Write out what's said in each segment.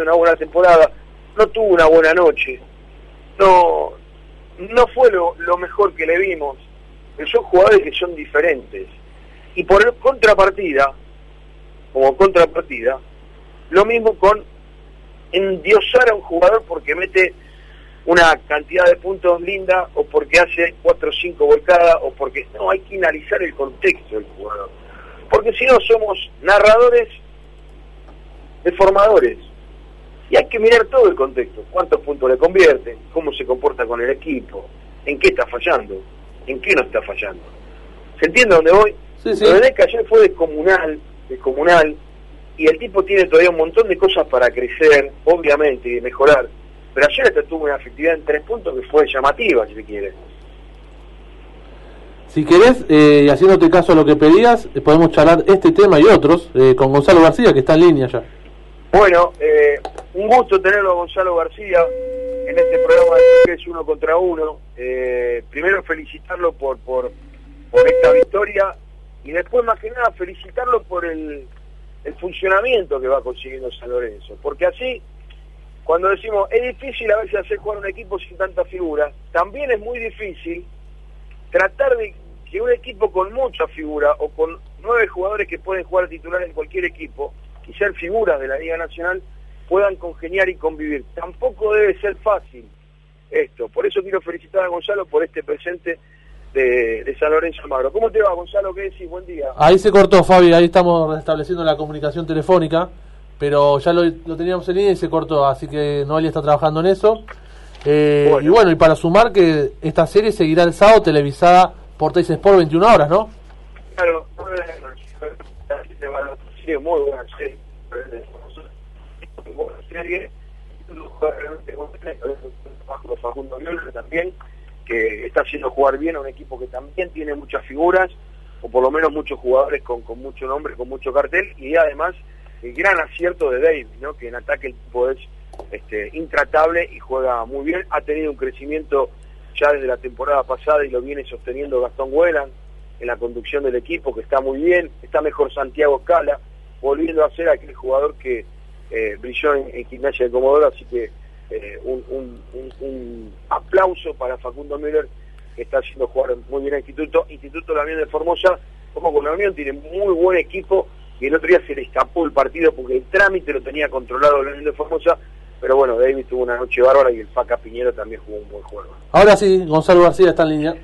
una buena temporada, no tuvo una buena noche, no, no fue lo, lo mejor que le vimos, pero son jugadores que son diferentes. Y por contrapartida, como contrapartida, lo mismo con endiosar a un jugador porque mete una cantidad de puntos linda o porque hace cuatro o cinco volcadas o porque no hay que analizar el contexto del jugador. Porque si no somos narradores de formadores y hay que mirar todo el contexto cuántos puntos le convierte cómo se comporta con el equipo en qué está fallando en qué no está fallando ¿se entiende dónde voy? Sí, sí. Lo de Deca ayer fue descomunal descomunal y el tipo tiene todavía un montón de cosas para crecer obviamente y de mejorar pero ayer hasta tuvo una efectividad en tres puntos que fue llamativa, si se quiere. Si querés, eh, haciéndote caso a lo que pedías, eh, podemos charlar este tema y otros eh, con Gonzalo García, que está en línea ya. Bueno, eh, un gusto tenerlo a Gonzalo García en este programa de es uno contra uno. Eh, primero felicitarlo por, por, por esta victoria y después más que nada felicitarlo por el, el funcionamiento que va consiguiendo San Lorenzo. Porque así cuando decimos es difícil a veces hacer jugar un equipo sin tanta figura, también es muy difícil tratar de que un equipo con mucha figura o con nueve jugadores que pueden jugar titular en cualquier equipo y ser figuras de la Liga Nacional puedan congeniar y convivir. Tampoco debe ser fácil esto. Por eso quiero felicitar a Gonzalo por este presente de, de San Lorenzo Almagro. ¿Cómo te va, Gonzalo? ¿Qué decís? Buen día. Ahí se cortó, Fabi, ahí estamos restableciendo la comunicación telefónica, pero ya lo, lo teníamos en línea y se cortó, así que Noelia está trabajando en eso. Eh, Bueno. Y bueno, y para sumar que esta serie seguirá el sábado televisada por Teis Sport 21 horas, ¿no? Claro, sí, muy buena serie. Buena serie. Facundo Viola también, que está haciendo jugar bien a un equipo que también tiene muchas figuras, o por lo menos muchos jugadores con, con mucho nombre, con mucho cartel, y además el gran acierto de David, ¿no? que en ataque el tipo es este, intratable y juega muy bien, ha tenido un crecimiento ya desde la temporada pasada y lo viene sosteniendo Gastón Huelan en la conducción del equipo, que está muy bien, está mejor Santiago Scala, volviendo a ser aquel jugador que eh, brilló en, en Gimnasia de Comodoro, así que eh, un, un- un- un aplauso para Facundo Müller, que está haciendo jugar muy bien al Instituto, Instituto La Unión de Formosa, como con la Unión tiene muy buen equipo, y el otro día se le escapó el partido porque el trámite lo tenía controlado la Unión de Formosa, pero bueno, David tuvo una noche bárbara y el Faca Piñero también jugó un buen juego. Ahora sí, Gonzalo García está en línea.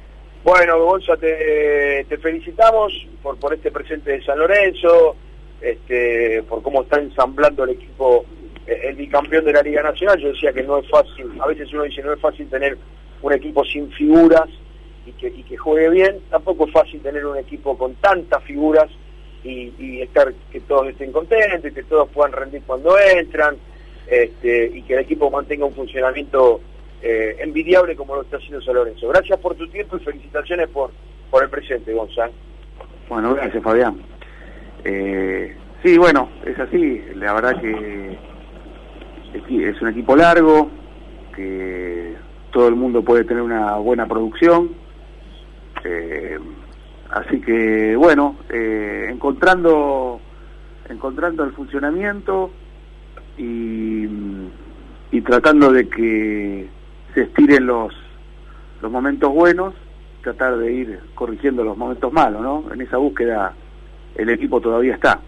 Bueno, Gonza, te, te felicitamos por, por este presente de San Lorenzo, este, por cómo está ensamblando el equipo, eh, el bicampeón de la Liga Nacional. Yo decía que no es fácil, a veces uno dice no es fácil tener un equipo sin figuras y que, juegue bien, tampoco es fácil tener un equipo con tantas figuras y, estar que todos estén contentos, que todos puedan rendir cuando entran, este, y que el equipo mantenga un funcionamiento eh, envidiable como lo está haciendo San Lorenzo. Gracias por tu tiempo y felicitaciones por, por el presente, Gonzalo. Bueno, gracias Fabián. Eh, sí, bueno, es así. La verdad que es- un equipo largo, que todo el mundo puede tener una buena producción. Eh, así que, bueno, eh, encontrando, encontrando el funcionamiento y, y tratando de que se estiren los, los momentos buenos tratar de ir corrigiendo los momentos malos, ¿no? En esa búsqueda el equipo todavía está.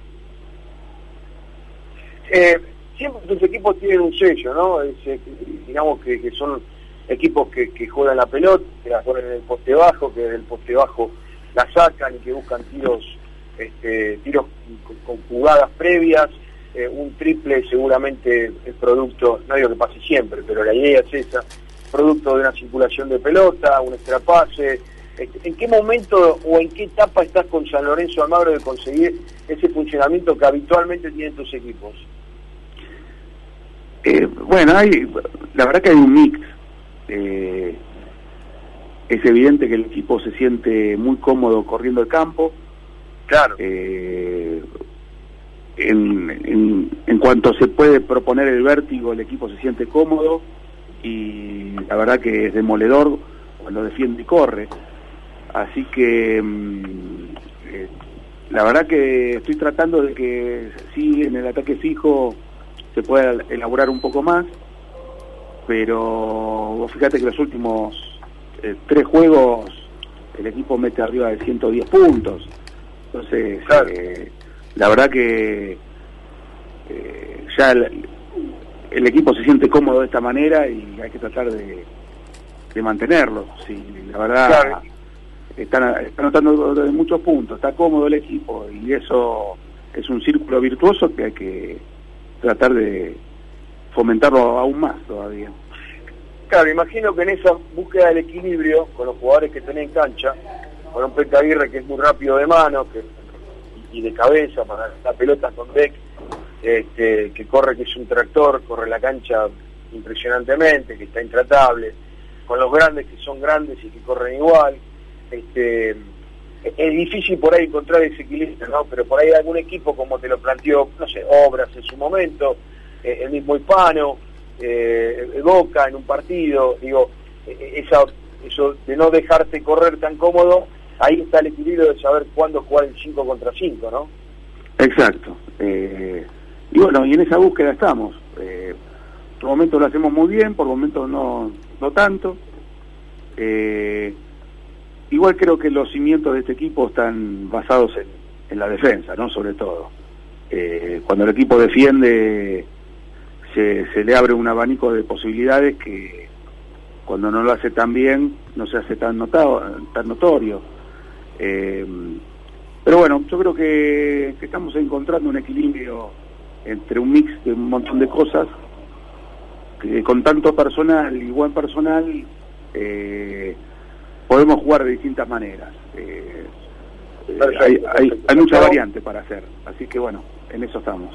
Eh, siempre tus equipos tienen un sello, ¿no? Digamos que, son equipos que, juegan la pelota, que la ponen en el poste bajo, que del poste bajo la sacan y que buscan tiros, este, tiros con, con jugadas previas. Eh, un triple seguramente es producto, no digo que pase siempre, pero la idea es esa, producto de una circulación de pelota, un extrapase. ¿En qué momento o en qué etapa estás con San Lorenzo Almagro de conseguir ese funcionamiento que habitualmente tienen tus equipos? Eh, bueno, hay, la verdad que hay un mix. Eh, es evidente que el equipo se siente muy cómodo corriendo el campo. Claro. Eh, en, en, en cuanto se puede proponer el vértigo, el equipo se siente cómodo y la verdad que es demoledor cuando defiende y corre. Así que mm, eh, la verdad que estoy tratando de que sí en el ataque fijo se pueda elaborar un poco más, pero fíjate que los últimos eh, tres juegos el equipo mete arriba de 110 puntos. Entonces, eh, la verdad que eh, ya el, equipo se siente cómodo de esta manera y hay que tratar de, de mantenerlo. Sí, la verdad, están, notando de muchos puntos, está cómodo el equipo y eso es un círculo virtuoso que hay que tratar de fomentarlo aún más todavía. Claro, imagino que en esa búsqueda del equilibrio con los jugadores que tienen cancha, con un Peca Aguirre que es muy rápido de mano y de cabeza para la pelota con deck, este, que corre que es un tractor, corre la cancha impresionantemente, que está intratable, con los grandes que son grandes y que corren igual. Este, es difícil por ahí encontrar ese equilibrio, ¿no? Pero por ahí algún equipo, como te lo planteó, no sé, Obras en su momento, eh, el mismo Hispano, eh, Boca en un partido, digo, eh, eh, esa, eso de no dejarte correr tan cómodo, ahí está el equilibrio de saber cuándo jugar el 5 contra 5, ¿no? Exacto. Eh, y bueno, y en esa búsqueda estamos. Por momentos lo hacemos muy bien, por momentos no, no tanto. Igual creo que los cimientos de este equipo están basados en, la defensa, ¿no? Sobre todo. Eh, cuando el equipo defiende se, le abre un abanico de posibilidades que cuando no lo hace tan bien no se hace tan notado, tan notorio. Eh, pero bueno, yo creo que, que, estamos encontrando un equilibrio entre un mix de un montón de cosas que con tanto personal y buen personal eh, podemos jugar de distintas maneras. Eh, hay, hay, hay mucha variante para hacer, así que bueno, en eso estamos.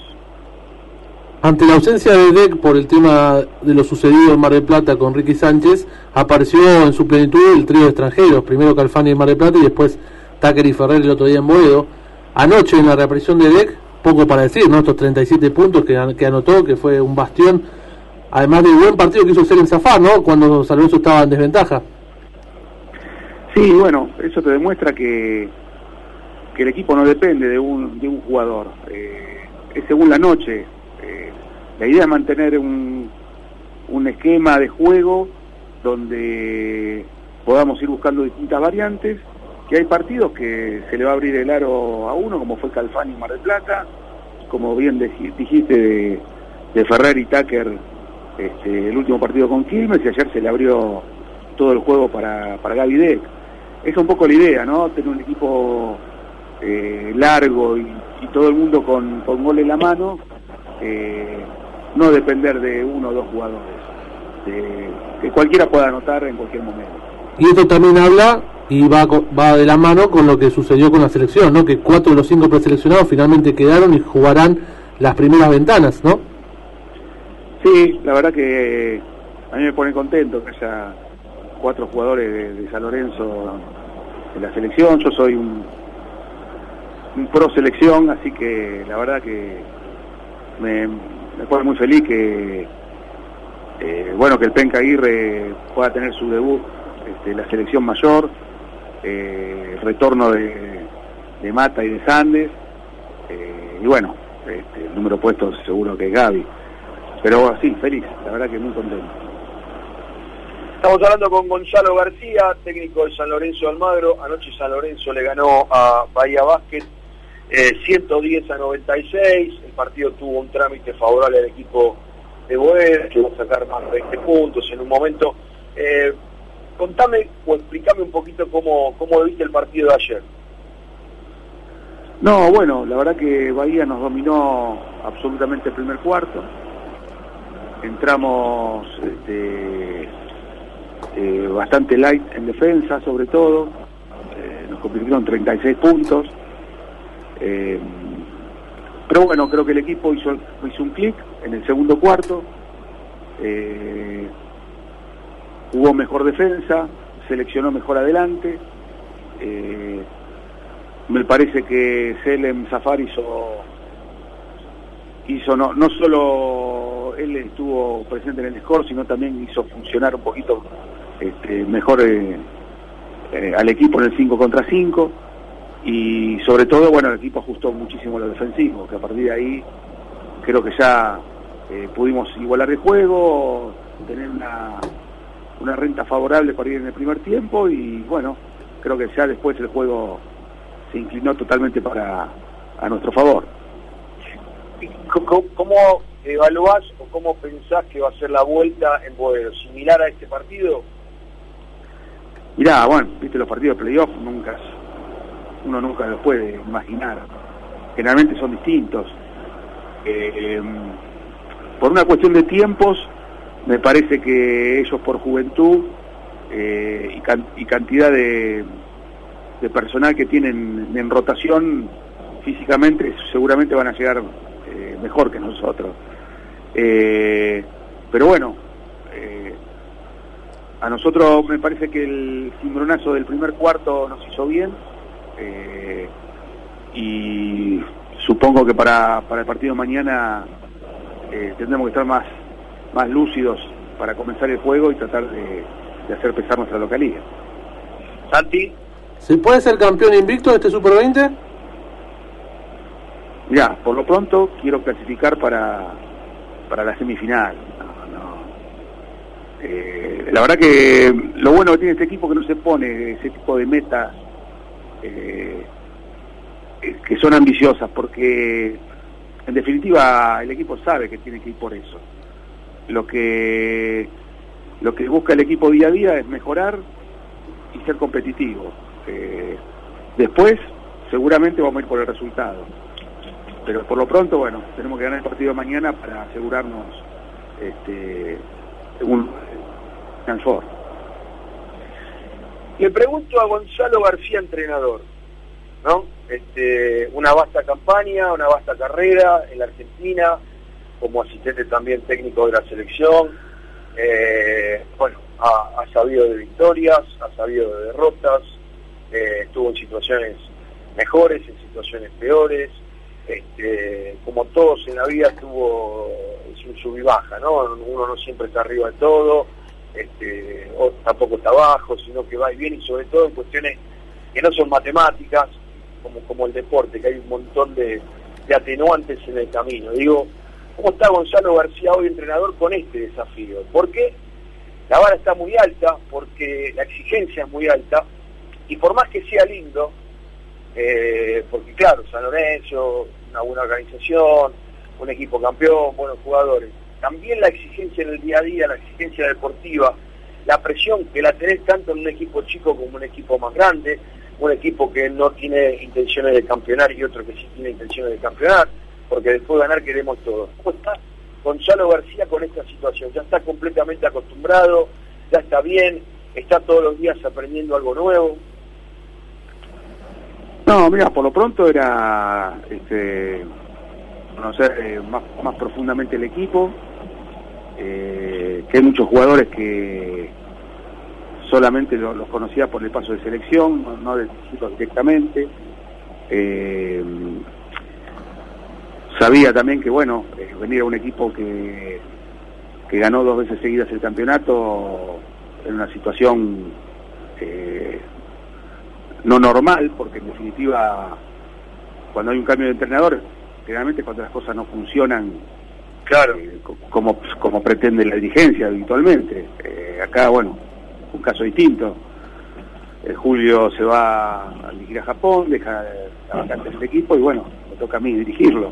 Ante la ausencia de DEC por el tema de lo sucedido en Mar del Plata con Ricky Sánchez, apareció en su plenitud el trío de extranjeros, primero Calfani en Mar del Plata y después Tucker y Ferrer el otro día en Boedo. Anoche en la reaparición de DEC, poco para decir, ¿no? Estos 37 puntos que, que anotó, que fue un bastión, además del buen partido que hizo ser en Zafar, ¿no? Cuando San Lorenzo estaba en desventaja. Sí, bueno, eso te demuestra que, que el equipo no depende de un, de un jugador. Eh, es según la noche, la idea es mantener un, un esquema de juego donde podamos ir buscando distintas variantes, que hay partidos que se le va a abrir el aro a uno, como fue Calfani y Mar del Plata, como bien dijiste de, de y Tucker este, el último partido con Quilmes y ayer se le abrió todo el juego para, para Gaby Deck. Es un poco la idea, ¿no? Tener un equipo eh, largo y, y, todo el mundo con, con gol en la mano. Eh, no depender de uno o dos jugadores, que cualquiera pueda anotar en cualquier momento. Y esto también habla y va, va de la mano con lo que sucedió con la selección, ¿no? Que cuatro de los cinco preseleccionados finalmente quedaron y jugarán las primeras ventanas, ¿no? Sí, la verdad que a mí me pone contento que haya cuatro jugadores de, San Lorenzo en la selección. Yo soy un, pro selección, así que la verdad que me, me muy feliz que eh, bueno que el Penca Aguirre pueda tener su debut este, la selección mayor, eh, retorno de, de, Mata y de Sandes, eh, y bueno, este, el número puesto seguro que es Gaby. Pero sí, feliz, la verdad que muy contento. Estamos hablando con Gonzalo García, técnico de San Lorenzo Almagro. Anoche San Lorenzo le ganó a Bahía Básquet eh, 110 a 96, el partido tuvo un trámite favorable al equipo de Boer, que va a sacar más de 20 puntos en un momento. Eh, contame o explícame un poquito cómo, cómo viste el partido de ayer. No, bueno, la verdad que Bahía nos dominó absolutamente el primer cuarto. Entramos este, eh, bastante light en defensa, sobre todo. Eh, nos convirtieron 36 puntos. Eh, pero bueno, creo que el equipo hizo, hizo un clic en el segundo cuarto, jugó mejor defensa, seleccionó mejor adelante. Me parece que Selem Zafar hizo, hizo no, no solo él estuvo presente en el score, sino también hizo funcionar un poquito este, mejor eh, eh, al equipo en el 5 contra 5 y sobre todo, bueno, el equipo ajustó muchísimo lo defensivo, que a partir de ahí creo que ya eh, pudimos igualar el juego, tener una, una renta favorable para ir en el primer tiempo y bueno, creo que ya después el juego se inclinó totalmente para a nuestro favor. ¿Cómo, evaluás o cómo pensás que va a ser la vuelta en Boedo? ¿Similar a este partido? Mirá, bueno, viste los partidos de playoff, nunca, uno nunca los puede imaginar. Generalmente son distintos. Eh, por una cuestión de tiempos, me parece que ellos por juventud eh, y, cantidad de, personal que tienen en rotación físicamente, seguramente van a llegar eh, mejor que nosotros. pero bueno, a nosotros me parece que el cimbronazo del primer cuarto nos hizo bien eh, y supongo que para, para el partido de mañana eh, tendremos que estar más, más lúcidos para comenzar el juego y tratar de, hacer pesar nuestra localidad. Santi. ¿Se puede ser campeón invicto de este Super 20? Ya, por lo pronto quiero clasificar para, para la semifinal. Eh, la verdad que lo bueno que tiene este equipo que no se pone ese tipo de metas eh, eh, que son ambiciosas, porque en definitiva el equipo sabe que tiene que ir por eso. Lo que lo que busca el equipo día a día es mejorar y ser competitivo. después seguramente vamos a ir por el resultado. Pero por lo pronto, bueno, tenemos que ganar el partido de mañana para asegurarnos este, un le pregunto a Gonzalo García, entrenador, ¿no? Este, una vasta campaña, una vasta carrera en la Argentina, como asistente también técnico de la selección. Eh, bueno, ha, sabido de victorias, ha sabido de derrotas, eh, estuvo en situaciones mejores, en situaciones peores. Este, como todos en la vida tuvo su sub y baja, ¿no? Uno no siempre está arriba de todo este, tampoco está abajo, sino que va y viene y sobre todo en cuestiones que no son matemáticas, como, como el deporte, que hay un montón de, atenuantes en el camino. Digo, ¿cómo está Gonzalo García hoy entrenador con este desafío? Porque la vara está muy alta, porque la exigencia es muy alta, y por más que sea lindo, eh, porque claro, San Lorenzo, una buena organización, un equipo campeón, buenos jugadores, también la exigencia en el día a día, la exigencia deportiva, la presión que la tenés tanto en un equipo chico como en un equipo más grande, un equipo que no tiene intenciones de campeonar y otro que sí tiene intenciones de campeonar, porque después de ganar queremos todo. ¿Cómo está Gonzalo García con esta situación? Ya está completamente acostumbrado, ya está bien, está todos los días aprendiendo algo nuevo. No, mira, por lo pronto era este, conocer eh, más profundamente el equipo, eh, que hay muchos jugadores que solamente los, conocía por el paso de selección, no, de directamente. Eh, sabía también que, bueno, eh, venir a un equipo que, que ganó dos veces seguidas el campeonato en una situación no normal, porque en definitiva, cuando hay un cambio de entrenador, generalmente cuando las cosas no funcionan Claro. Eh, como, como pretende la dirigencia habitualmente. Eh, acá, bueno, un caso distinto. Eh, Julio se va a dirigir a Japón, deja la vacante del equipo y bueno, me toca a mí dirigirlo.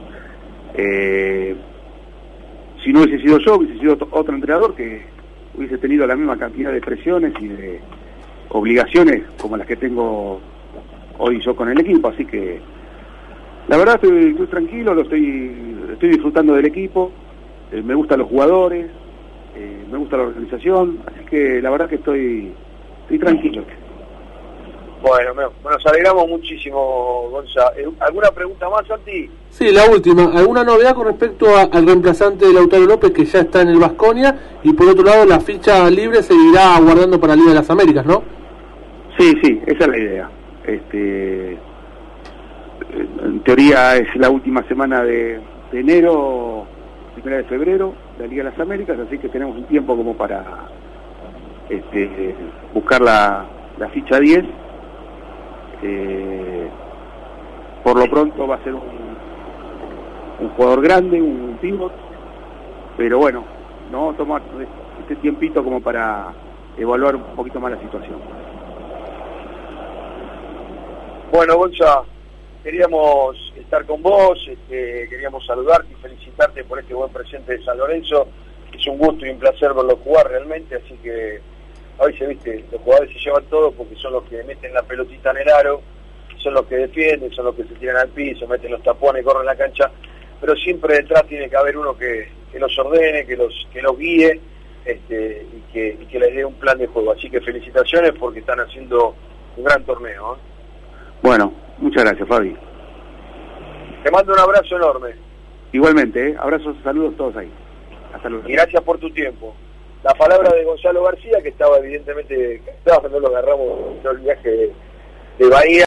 si no hubiese sido yo, hubiese sido otro entrenador que hubiese tenido la misma cantidad de presiones y de obligaciones como las que tengo hoy yo con el equipo, así que la verdad estoy, estoy tranquilo, lo estoy, estoy disfrutando del equipo, eh, me gustan los jugadores, eh, me gusta la organización, así que la verdad que estoy, estoy tranquilo. Bueno, nos alegramos muchísimo, Gonza. Eh, ¿Alguna pregunta más, Santi? Sí, la última. ¿Alguna novedad con respecto al reemplazante de Lautaro López que ya está en el Vasconia? Y por otro lado, la ficha libre seguirá aguardando para Liga de las Américas, ¿no? Sí, sí, esa es la idea. Este, en teoría es la última semana de enero primera de febrero, la Liga de las Américas, así que tenemos un tiempo como para este, buscar la, ficha 10. Eh, por lo pronto va a ser un, un jugador grande, un pivot, pero bueno, no tomar este tiempito como para evaluar un poquito más la situación. Bueno, Gonza, queríamos estar con vos, este, queríamos saludarte y felicitarte por este buen presente de San Lorenzo. Es un gusto y un placer verlo jugar realmente, así que hoy se viste, los jugadores se llevan todo porque son los que meten la pelotita en el aro, son los que defienden, son los que se tiran al piso, meten los tapones, corren la cancha, pero siempre detrás tiene que haber uno que, los ordene, que los, que los guíe este, y, que, les dé un plan de juego. Así que felicitaciones porque están haciendo un gran torneo. ¿eh? Bueno, muchas gracias, Fabi. Te mando un abrazo enorme. Igualmente, ¿eh? abrazos, saludos todos ahí. Hasta luego. Y gracias por tu tiempo. La palabra de Gonzalo García, que estaba evidentemente, no lo agarramos en el viaje de Bahía.